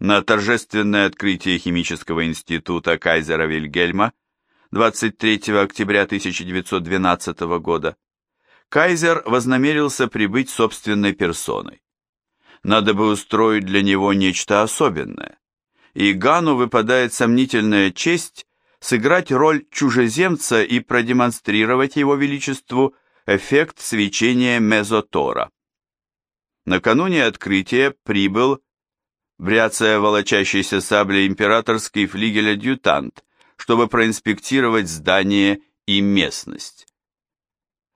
На торжественное открытие химического института Кайзера Вильгельма 23 октября 1912 года Кайзер вознамерился прибыть собственной персоной. Надо бы устроить для него нечто особенное. И Гану выпадает сомнительная честь сыграть роль чужеземца и продемонстрировать его величеству эффект свечения мезотора. Накануне открытия прибыл, бряцая волочащейся саблей императорский флигель-адъютант, чтобы проинспектировать здание и местность.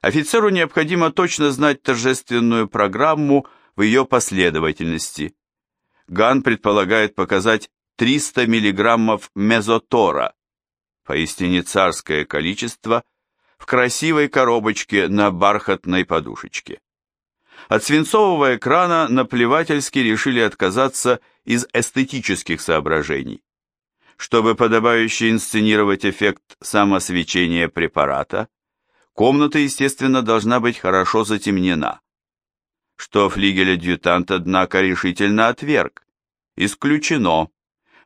Офицеру необходимо точно знать торжественную программу в ее последовательности. Ган предполагает показать 300 миллиграммов мезотора, поистине царское количество, в красивой коробочке на бархатной подушечке. От свинцового экрана наплевательски решили отказаться из эстетических соображений. Чтобы подобающе инсценировать эффект самосвечения препарата, Комната, естественно, должна быть хорошо затемнена. Что флигель-адъютант, однако, решительно отверг. Исключено.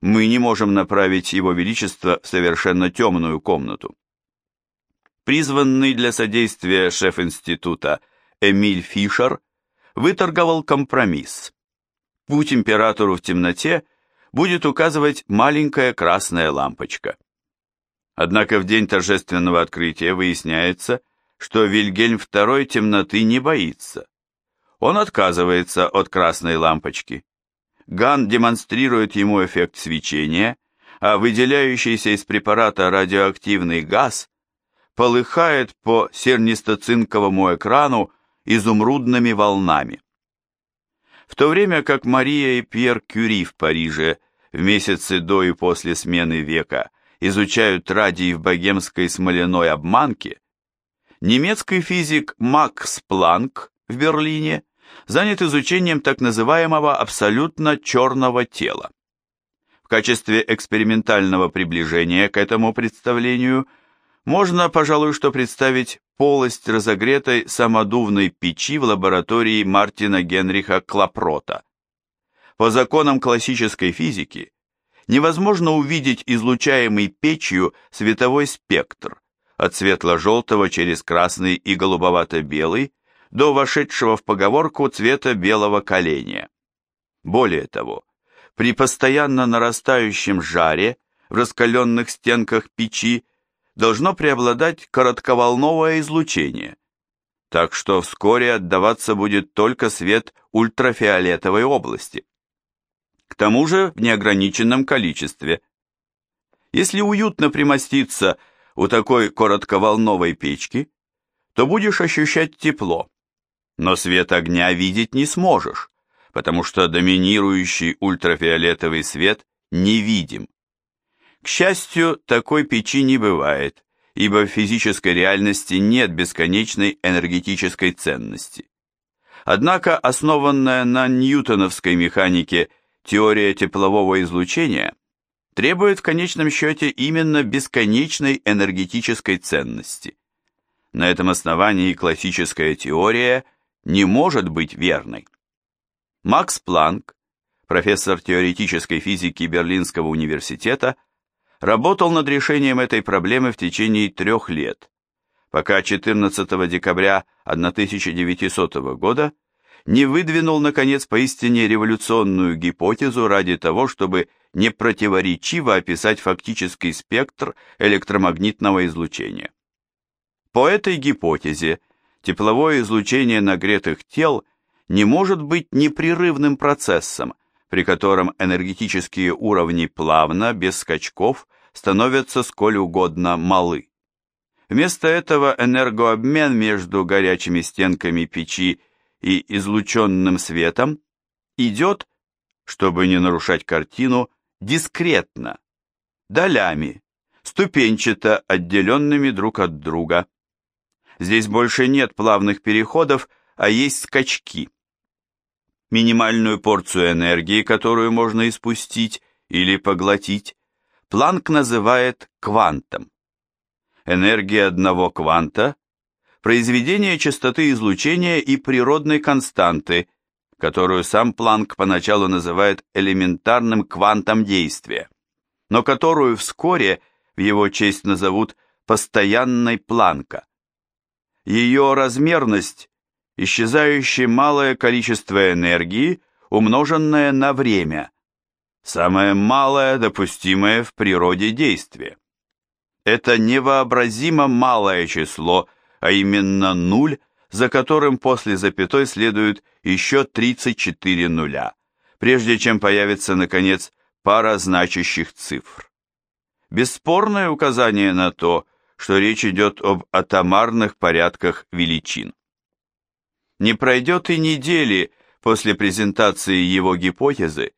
Мы не можем направить его величество в совершенно темную комнату. Призванный для содействия шеф института Эмиль Фишер выторговал компромисс. Путь императору в темноте будет указывать маленькая красная лампочка. Однако в день торжественного открытия выясняется, что Вильгельм II темноты не боится. Он отказывается от красной лампочки. Ган демонстрирует ему эффект свечения, а выделяющийся из препарата радиоактивный газ полыхает по сернистоцинковому экрану изумрудными волнами. В то время как Мария и Пьер Кюри в Париже в месяцы до и после смены века изучают радий в богемской смоляной обманке, немецкий физик Макс Планк в Берлине занят изучением так называемого абсолютно черного тела. В качестве экспериментального приближения к этому представлению можно, пожалуй, что представить полость разогретой самодувной печи в лаборатории Мартина Генриха Клапрота. По законам классической физики, невозможно увидеть излучаемый печью световой спектр от светло-желтого через красный и голубовато-белый до вошедшего в поговорку цвета белого коленя. Более того, при постоянно нарастающем жаре в раскаленных стенках печи должно преобладать коротковолновое излучение, так что вскоре отдаваться будет только свет ультрафиолетовой области к тому же в неограниченном количестве. Если уютно примоститься у такой коротковолновой печки, то будешь ощущать тепло, но свет огня видеть не сможешь, потому что доминирующий ультрафиолетовый свет невидим. Счастью, такой печи не бывает, ибо в физической реальности нет бесконечной энергетической ценности. Однако основанная на ньютоновской механике теория теплового излучения требует в конечном счете именно бесконечной энергетической ценности. На этом основании классическая теория не может быть верной. Макс Планк, профессор теоретической физики Берлинского университета, работал над решением этой проблемы в течение трех лет, пока 14 декабря 1900 года не выдвинул, наконец, поистине революционную гипотезу ради того, чтобы не противоречиво описать фактический спектр электромагнитного излучения. По этой гипотезе тепловое излучение нагретых тел не может быть непрерывным процессом, при котором энергетические уровни плавно, без скачков, становятся сколь угодно малы. Вместо этого энергообмен между горячими стенками печи и излученным светом идет, чтобы не нарушать картину, дискретно, долями, ступенчато отделенными друг от друга. Здесь больше нет плавных переходов, а есть скачки. Минимальную порцию энергии, которую можно испустить или поглотить, Планк называет квантом. Энергия одного кванта произведение частоты излучения и природной константы, которую сам Планк поначалу называет элементарным квантом действия, но которую вскоре в его честь назовут постоянной Планка. Ее размерность – исчезающее малое количество энергии, умноженное на время, самое малое допустимое в природе действие. Это невообразимо малое число, а именно нуль, за которым после запятой следует еще 34 нуля, прежде чем появится, наконец, пара значащих цифр. Бесспорное указание на то, что речь идет об атомарных порядках величин. Не пройдет и недели после презентации его гипотезы,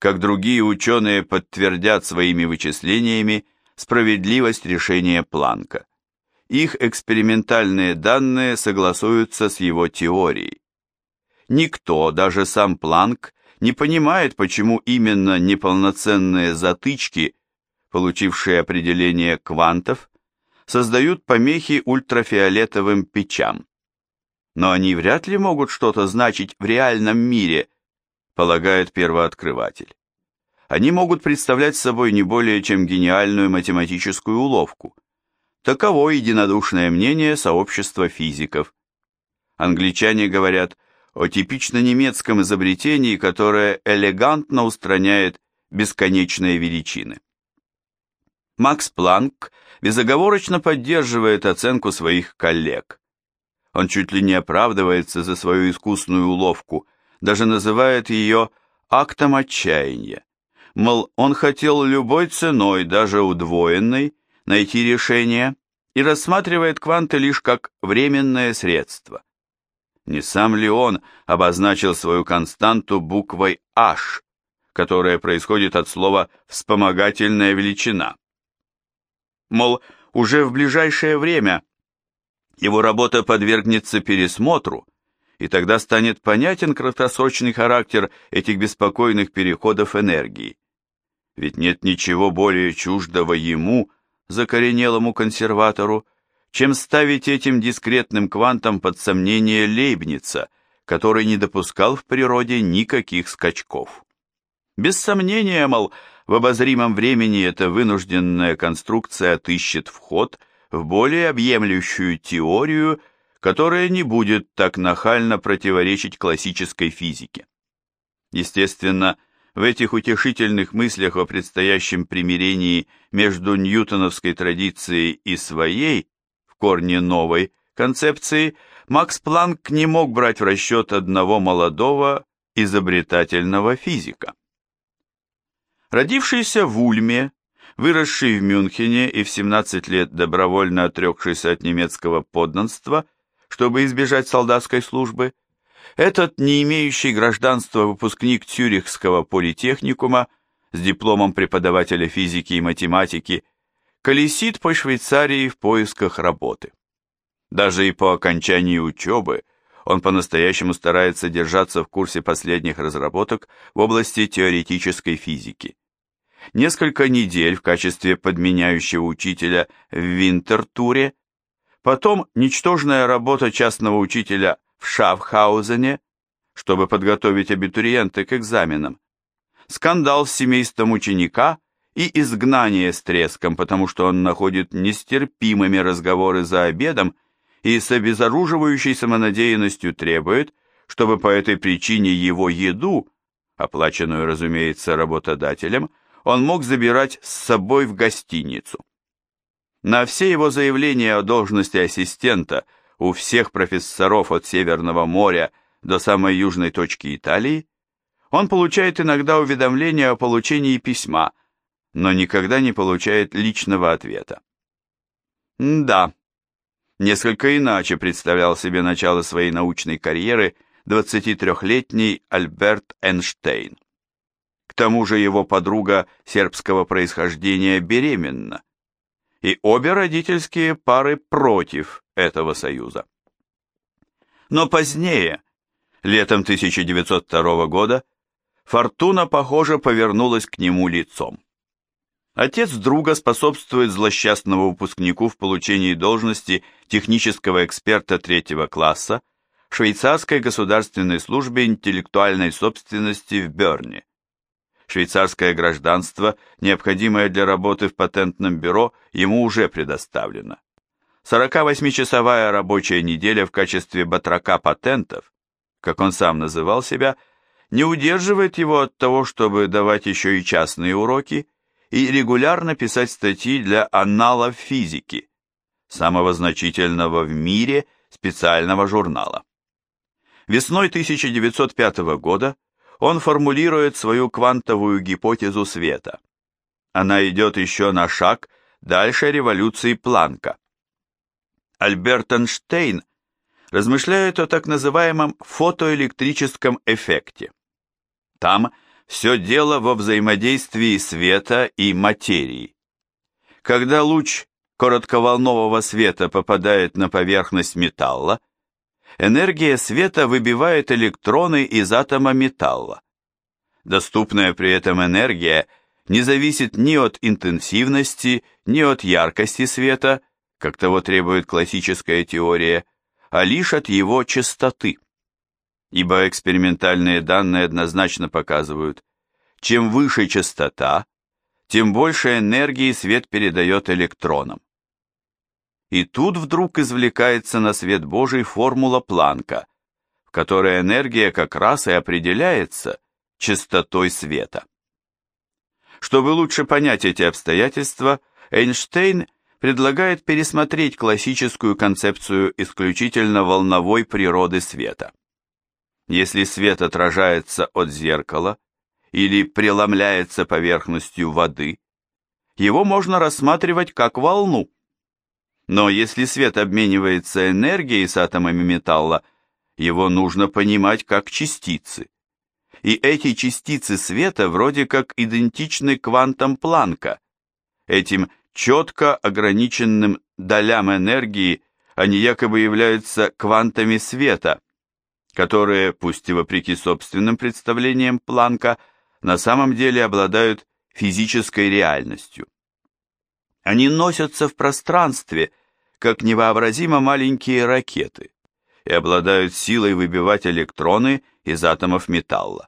как другие ученые подтвердят своими вычислениями справедливость решения Планка. Их экспериментальные данные согласуются с его теорией. Никто, даже сам Планк, не понимает, почему именно неполноценные затычки, получившие определение квантов, создают помехи ультрафиолетовым печам. Но они вряд ли могут что-то значить в реальном мире, полагает первооткрыватель. Они могут представлять собой не более чем гениальную математическую уловку. Таково единодушное мнение сообщества физиков. Англичане говорят о типично немецком изобретении, которое элегантно устраняет бесконечные величины. Макс Планк безоговорочно поддерживает оценку своих коллег. Он чуть ли не оправдывается за свою искусную уловку, даже называет ее актом отчаяния. Мол, он хотел любой ценой, даже удвоенной, найти решение и рассматривает кванты лишь как временное средство. Не сам ли он обозначил свою константу буквой H, которая происходит от слова «вспомогательная величина»? Мол, уже в ближайшее время его работа подвергнется пересмотру, и тогда станет понятен краткосрочный характер этих беспокойных переходов энергии. Ведь нет ничего более чуждого ему, закоренелому консерватору, чем ставить этим дискретным квантом под сомнение Лейбница, который не допускал в природе никаких скачков. Без сомнения, мол, в обозримом времени эта вынужденная конструкция отыщет вход в более объемлющую теорию, которая не будет так нахально противоречить классической физике. Естественно, в этих утешительных мыслях о предстоящем примирении между ньютоновской традицией и своей, в корне новой, концепцией, Макс Планк не мог брать в расчет одного молодого изобретательного физика. Родившийся в Ульме, выросший в Мюнхене и в 17 лет добровольно отрекшийся от немецкого подданства, чтобы избежать солдатской службы, этот не имеющий гражданства выпускник Цюрихского политехникума с дипломом преподавателя физики и математики колесит по Швейцарии в поисках работы. Даже и по окончании учебы он по-настоящему старается держаться в курсе последних разработок в области теоретической физики. Несколько недель в качестве подменяющего учителя в Винтертуре, потом ничтожная работа частного учителя в Шафхаузене, чтобы подготовить абитуриента к экзаменам, скандал с семейством ученика и изгнание с треском, потому что он находит нестерпимыми разговоры за обедом и с обезоруживающей самонадеянностью требует, чтобы по этой причине его еду, оплаченную, разумеется, работодателем, он мог забирать с собой в гостиницу. На все его заявления о должности ассистента у всех профессоров от Северного моря до самой южной точки Италии, он получает иногда уведомления о получении письма, но никогда не получает личного ответа. Да, несколько иначе представлял себе начало своей научной карьеры 23-летний Альберт Эйнштейн. К тому же его подруга сербского происхождения беременна, и обе родительские пары против этого союза. Но позднее, летом 1902 года, фортуна, похоже, повернулась к нему лицом. Отец друга способствует злосчастному выпускнику в получении должности технического эксперта третьего класса швейцарской государственной службе интеллектуальной собственности в Берне. Швейцарское гражданство, необходимое для работы в патентном бюро, ему уже предоставлено. 48-часовая рабочая неделя в качестве батрака патентов, как он сам называл себя, не удерживает его от того, чтобы давать еще и частные уроки и регулярно писать статьи для анналов физики, самого значительного в мире специального журнала. Весной 1905 года он формулирует свою квантовую гипотезу света. Она идет еще на шаг дальше революции Планка. Альберт Эйнштейн размышляет о так называемом фотоэлектрическом эффекте. Там все дело во взаимодействии света и материи. Когда луч коротковолнового света попадает на поверхность металла, энергия света выбивает электроны из атома металла. Доступная при этом энергия не зависит ни от интенсивности, ни от яркости света, как того требует классическая теория, а лишь от его частоты. Ибо экспериментальные данные однозначно показывают, чем выше частота, тем больше энергии свет передает электронам. И тут вдруг извлекается на свет Божий формула Планка, в которой энергия как раз и определяется частотой света. Чтобы лучше понять эти обстоятельства, Эйнштейн – предлагает пересмотреть классическую концепцию исключительно волновой природы света. Если свет отражается от зеркала или преломляется поверхностью воды, его можно рассматривать как волну. Но если свет обменивается энергией с атомами металла, его нужно понимать как частицы. И эти частицы света вроде как идентичны квантам Планка, этим четко ограниченным долям энергии они якобы являются квантами света, которые, пусть и вопреки собственным представлениям Планка, на самом деле обладают физической реальностью. Они носятся в пространстве, как невообразимо маленькие ракеты, и обладают силой выбивать электроны из атомов металла.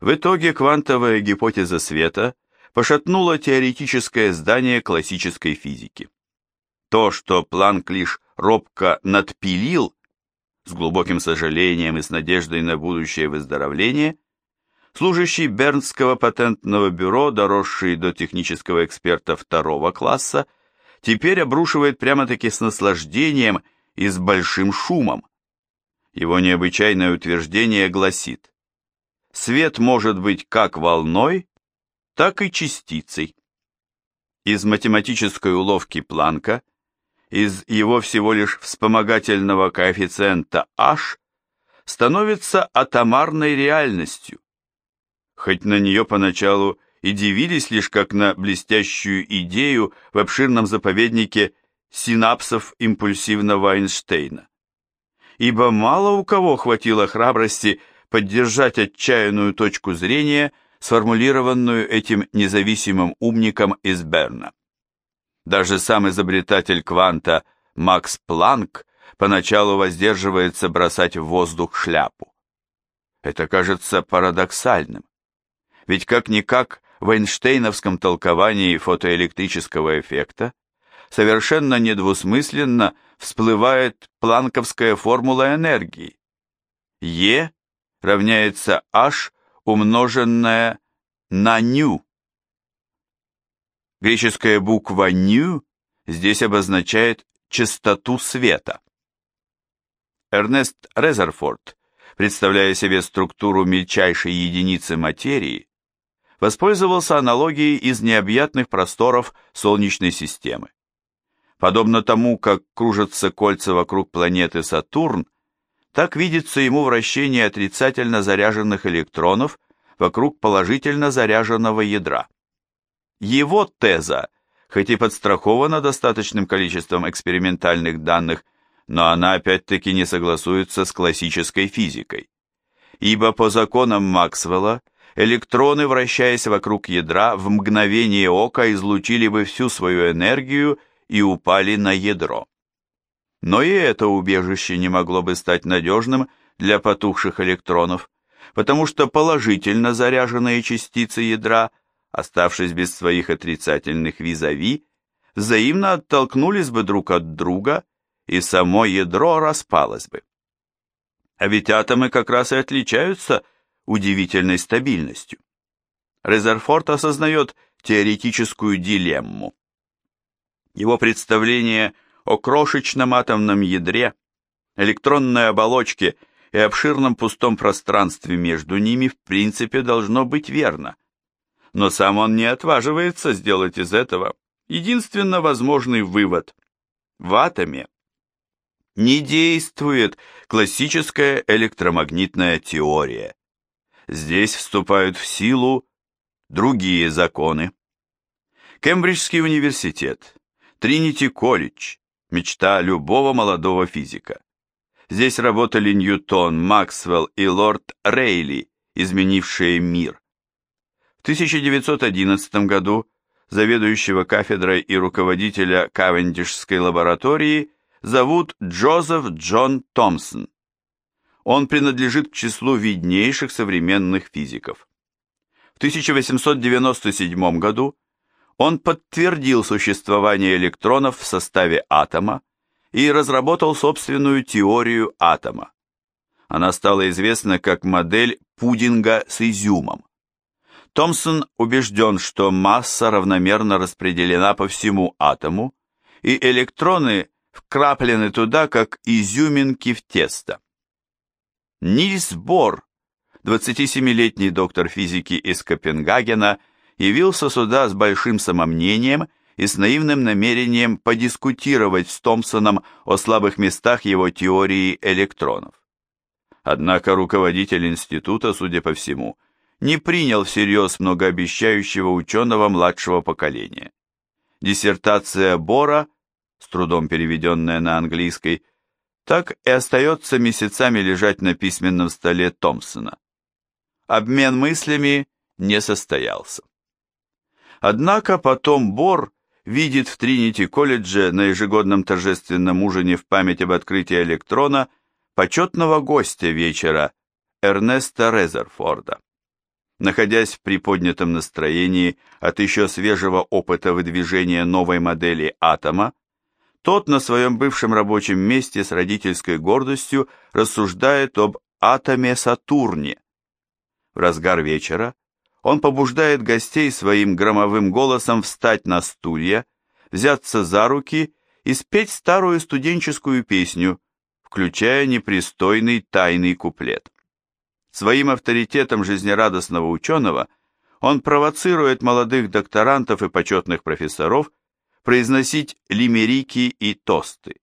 В итоге квантовая гипотеза света – пошатнуло теоретическое здание классической физики. То, что Планк лишь робко надпилил, с глубоким сожалением и с надеждой на будущее выздоровление, служащий Бернского патентного бюро, доросший до технического эксперта второго класса, теперь обрушивает прямо-таки с наслаждением и с большим шумом. Его необычайное утверждение гласит, свет может быть как волной, так и частицей. Из математической уловки Планка, из его всего лишь вспомогательного коэффициента h, становится атомарной реальностью. Хоть на нее поначалу и дивились лишь как на блестящую идею в обширном заповеднике синапсов импульсивного Эйнштейна. Ибо мало у кого хватило храбрости поддержать отчаянную точку зрения – сформулированную этим независимым умником из Берна. Даже сам изобретатель кванта Макс Планк поначалу воздерживается бросать в воздух шляпу. Это кажется парадоксальным. Ведь как-никак в Эйнштейновском толковании фотоэлектрического эффекта совершенно недвусмысленно всплывает планковская формула энергии. Е равняется H умноженное на ню. Греческая буква ню здесь обозначает частоту света. Эрнест Резерфорд, представляя себе структуру мельчайшей единицы материи, воспользовался аналогией из необъятных просторов Солнечной системы. Подобно тому, как кружатся кольца вокруг планеты Сатурн, так видится ему вращение отрицательно заряженных электронов вокруг положительно заряженного ядра. Его теза, хоть и подстрахована достаточным количеством экспериментальных данных, но она опять-таки не согласуется с классической физикой. Ибо по законам Максвелла электроны, вращаясь вокруг ядра, в мгновение ока излучили бы всю свою энергию и упали на ядро. Но и это убежище не могло бы стать надежным для потухших электронов, потому что положительно заряженные частицы ядра, оставшись без своих отрицательных визави, взаимно оттолкнулись бы друг от друга, и само ядро распалось бы. А ведь атомы как раз и отличаются удивительной стабильностью. Резерфорд осознает теоретическую дилемму. Его представление о крошечном атомном ядре, электронной оболочке и обширном пустом пространстве между ними в принципе должно быть верно. Но сам он не отваживается сделать из этого единственно возможный вывод. В атоме не действует классическая электромагнитная теория. Здесь вступают в силу другие законы. Кембриджский университет, Тринити-колледж, мечта любого молодого физика. Здесь работали Ньютон, Максвелл и лорд Рейли, изменившие мир. В 1911 году заведующего кафедрой и руководителя Кавендишской лаборатории зовут Джозеф Джон Томпсон. Он принадлежит к числу виднейших современных физиков. В 1897 году он подтвердил существование электронов в составе атома и разработал собственную теорию атома. Она стала известна как модель пудинга с изюмом. Томпсон убежден, что масса равномерно распределена по всему атому, и электроны вкраплены туда, как изюминки в тесто. Нильс Бор, 27-летний доктор физики из Копенгагена, явился сюда с большим самомнением и с наивным намерением подискутировать с Томпсоном о слабых местах его теории электронов. Однако руководитель института, судя по всему, не принял всерьез многообещающего ученого младшего поколения. Диссертация Бора, с трудом переведенная на английский, так и остается месяцами лежать на письменном столе Томпсона. Обмен мыслями не состоялся. Однако потом Бор видит в Тринити-колледже на ежегодном торжественном ужине в память об открытии электрона почетного гостя вечера Эрнеста Резерфорда. Находясь в приподнятом настроении от еще свежего опыта выдвижения новой модели атома, тот на своем бывшем рабочем месте с родительской гордостью рассуждает об атоме Сатурне. В разгар вечера он побуждает гостей своим громовым голосом встать на стулья, взяться за руки и спеть старую студенческую песню, включая непристойный тайный куплет. Своим авторитетом жизнерадостного ученого он провоцирует молодых докторантов и почетных профессоров произносить лимерики и тосты.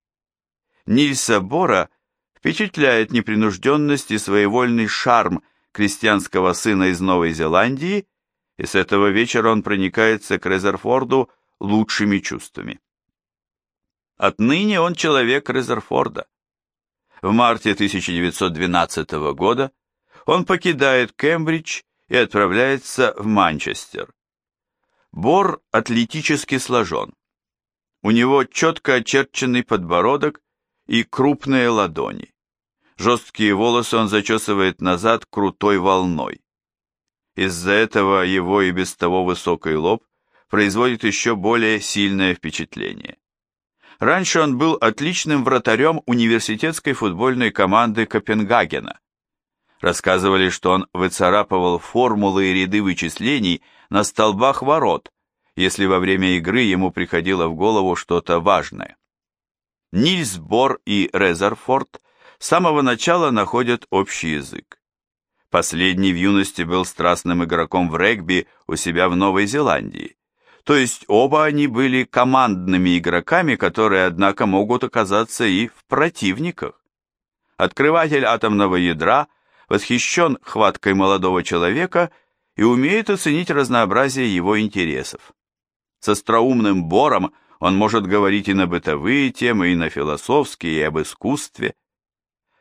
Нильса Бора впечатляет непринужденность и своевольный шарм крестьянского сына из Новой Зеландии, и с этого вечера он проникается к Резерфорду лучшими чувствами. Отныне он человек Резерфорда. В марте 1912 года он покидает Кембридж и отправляется в Манчестер. Бор атлетически сложен. У него четко очерченный подбородок и крупные ладони. Жесткие волосы он зачесывает назад крутой волной. Из-за этого его и без того высокий лоб производит еще более сильное впечатление. Раньше он был отличным вратарем университетской футбольной команды Копенгагена. Рассказывали, что он выцарапывал формулы и ряды вычислений на столбах ворот, если во время игры ему приходило в голову что-то важное. Нильс Бор и Резерфорд с самого начала находят общий язык. Последний в юности был страстным игроком в регби у себя в Новой Зеландии. То есть оба они были командными игроками, которые, однако, могут оказаться и в противниках. Открыватель атомного ядра восхищен хваткой молодого человека и умеет оценить разнообразие его интересов. С остроумным Бором он может говорить и на бытовые темы, и на философские, и об искусстве.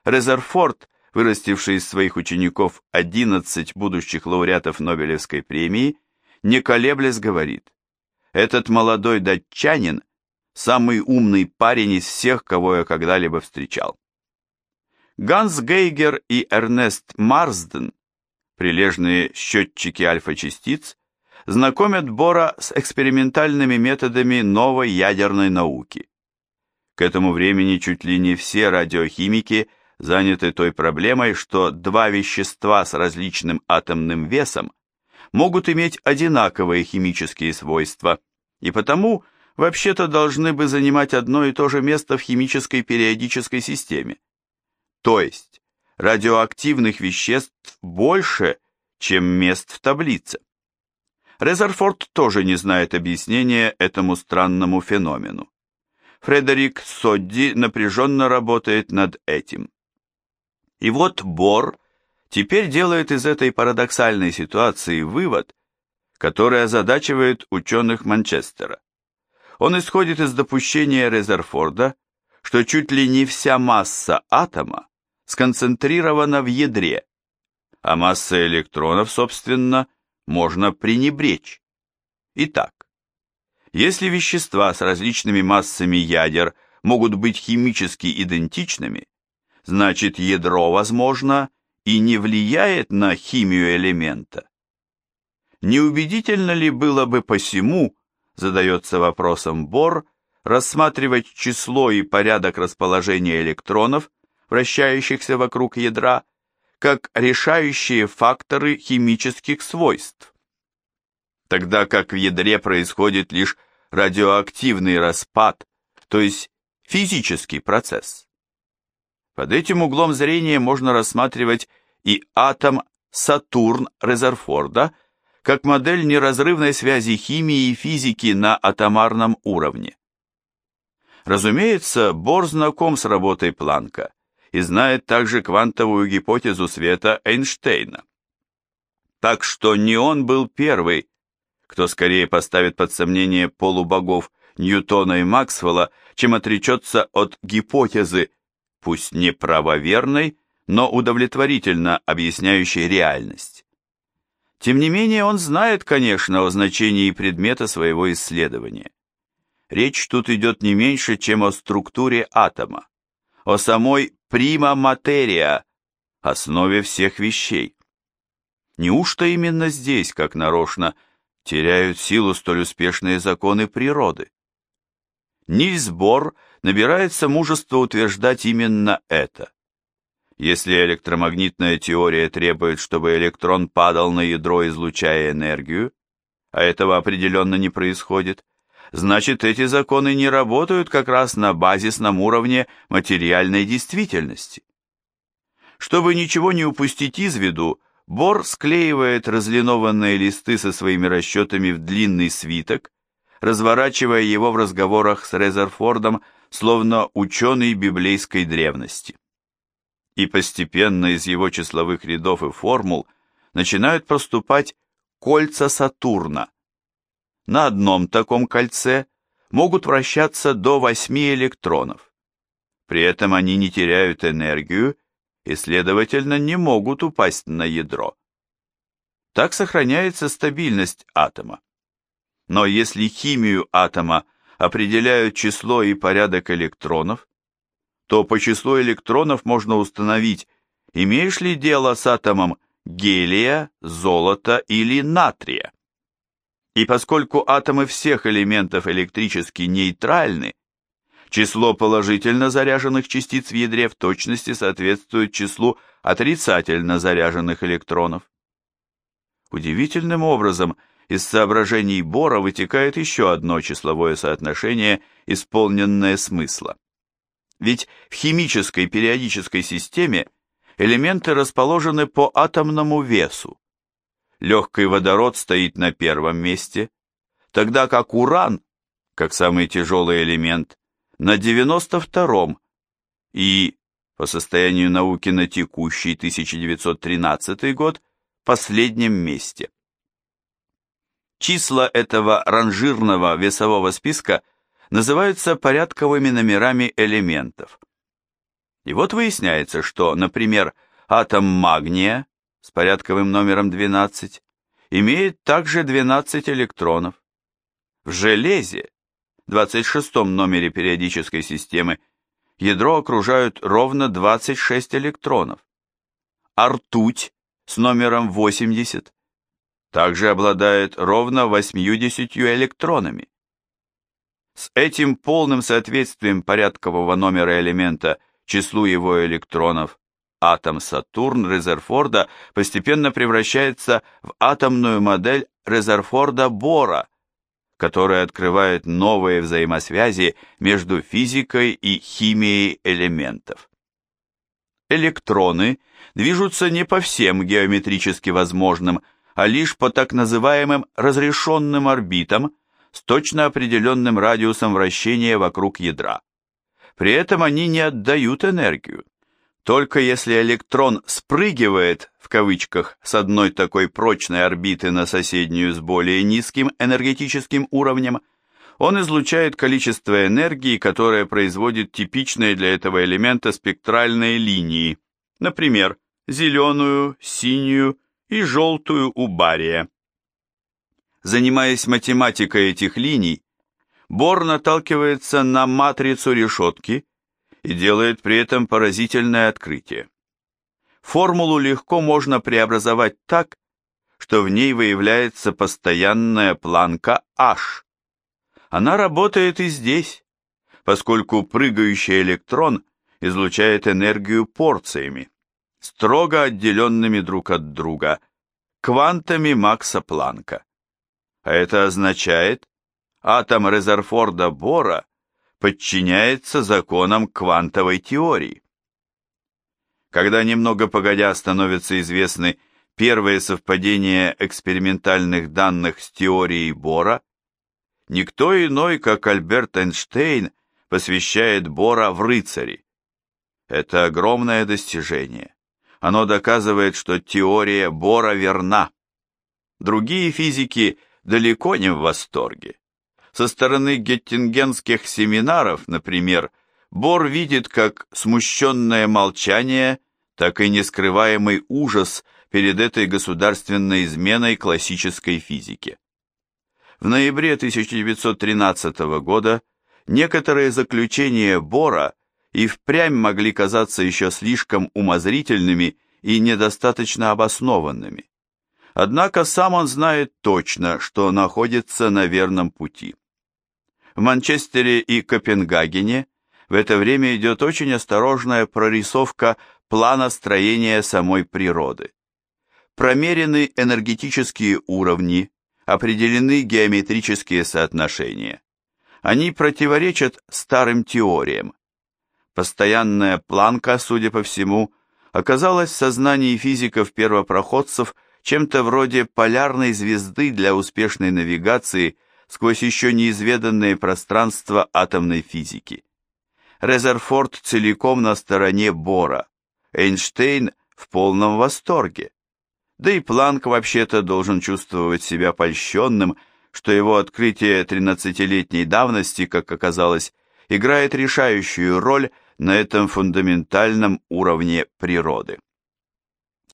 Резерфорд, вырастивший из своих учеников 11 будущих лауреатов Нобелевской премии, не колеблясь говорит, этот молодой датчанин самый умный парень из всех, кого я когда-либо встречал. Ганс Гейгер и Эрнест Марсден, прилежные счетчики альфа-частиц, знакомят Бора с экспериментальными методами новой ядерной науки. К этому времени чуть ли не все радиохимики заняты той проблемой, что два вещества с различным атомным весом могут иметь одинаковые химические свойства, и потому вообще-то должны бы занимать одно и то же место в химической периодической системе. То есть радиоактивных веществ больше, чем мест в таблице. Резерфорд тоже не знает объяснения этому странному феномену. Фредерик Содди напряженно работает над этим. И вот Бор теперь делает из этой парадоксальной ситуации вывод, который озадачивает ученых Манчестера. Он исходит из допущения Резерфорда, что чуть ли не вся масса атома сконцентрирована в ядре, а масса электронов, собственно, можно пренебречь. Итак, если вещества с различными массами ядер могут быть химически идентичными, значит ядро, возможно, и не влияет на химию элемента. Неубедительно ли было бы посему, задается вопросом Бор, рассматривать число и порядок расположения электронов, вращающихся вокруг ядра, как решающие факторы химических свойств, тогда как в ядре происходит лишь радиоактивный распад, то есть физический процесс. Под этим углом зрения можно рассматривать и атом Сатурн Резерфорда как модель неразрывной связи химии и физики на атомарном уровне. Разумеется, Бор знаком с работой Планка и знает также квантовую гипотезу света Эйнштейна. Так что не он был первый, кто скорее поставит под сомнение полубогов Ньютона и Максвелла, чем отречется от гипотезы, пусть не правоверной, но удовлетворительно объясняющей реальность. Тем не менее, он знает, конечно, о значении предмета своего исследования. Речь тут идет не меньше, чем о структуре атома, о самой прима материя, основе всех вещей. Неужто именно здесь, как нарочно, теряют силу столь успешные законы природы? Нильс Бор набирается мужества утверждать именно это. Если электромагнитная теория требует, чтобы электрон падал на ядро, излучая энергию, а этого определенно не происходит, значит эти законы не работают как раз на базисном уровне материальной действительности. Чтобы ничего не упустить из виду, Бор склеивает разлинованные листы со своими расчетами в длинный свиток, разворачивая его в разговорах с Резерфордом, словно ученый библейской древности. И постепенно из его числовых рядов и формул начинают проступать кольца Сатурна, на одном таком кольце могут вращаться до 8 электронов. При этом они не теряют энергию и, следовательно, не могут упасть на ядро. Так сохраняется стабильность атома. Но если химию атома определяют число и порядок электронов, то по числу электронов можно установить, имеешь ли дело с атомом гелия, золота или натрия. И поскольку атомы всех элементов электрически нейтральны, число положительно заряженных частиц в ядре в точности соответствует числу отрицательно заряженных электронов. Удивительным образом из соображений Бора вытекает еще одно числовое соотношение, исполненное смысла. Ведь в химической периодической системе элементы расположены по атомному весу, легкий водород стоит на первом месте, тогда как уран, как самый тяжелый элемент, на 92-м и, по состоянию науки на текущий 1913 год, последнем месте. Числа этого ранжирного весового списка называются порядковыми номерами элементов. И вот выясняется, что, например, атом магния с порядковым номером 12 имеет также 12 электронов. В железе 26 номере периодической системы, ядро окружают ровно 26 электронов. А ртуть с номером 80 также обладает ровно 80 электронами. С этим полным соответствием порядкового номера элемента числу его электронов атом Сатурн Резерфорда постепенно превращается в атомную модель Резерфорда-Бора, которая открывает новые взаимосвязи между физикой и химией элементов. Электроны движутся не по всем геометрически возможным, а лишь по так называемым разрешенным орбитам с точно определенным радиусом вращения вокруг ядра. При этом они не отдают энергию. Только если электрон «спрыгивает» в кавычках с одной такой прочной орбиты на соседнюю с более низким энергетическим уровнем, он излучает количество энергии, которое производит типичные для этого элемента спектральные линии, например, зеленую, синюю и желтую у бария. Занимаясь математикой этих линий, Бор наталкивается на матрицу решетки и делает при этом поразительное открытие. Формулу легко можно преобразовать так, что в ней выявляется постоянная планка H. Она работает и здесь, поскольку прыгающий электрон излучает энергию порциями, строго отделенными друг от друга, квантами Макса Планка. А это означает, атом Резерфорда Бора подчиняется законам квантовой теории. Когда немного погодя становятся известны первые совпадения экспериментальных данных с теорией Бора, никто иной, как Альберт Эйнштейн, посвящает Бора в рыцари. Это огромное достижение. Оно доказывает, что теория Бора верна. Другие физики далеко не в восторге. Со стороны геттингенских семинаров, например, Бор видит как смущенное молчание, так и нескрываемый ужас перед этой государственной изменой классической физики. В ноябре 1913 года некоторые заключения Бора и впрямь могли казаться еще слишком умозрительными и недостаточно обоснованными. Однако сам он знает точно, что находится на верном пути. В Манчестере и Копенгагене в это время идет очень осторожная прорисовка плана строения самой природы. Промерены энергетические уровни, определены геометрические соотношения. Они противоречат старым теориям. Постоянная планка, судя по всему, оказалась в сознании физиков-первопроходцев чем-то вроде полярной звезды для успешной навигации сквозь еще неизведанные пространства атомной физики. Резерфорд целиком на стороне Бора, Эйнштейн в полном восторге. Да и Планк вообще-то должен чувствовать себя польщенным, что его открытие 13-летней давности, как оказалось, играет решающую роль на этом фундаментальном уровне природы.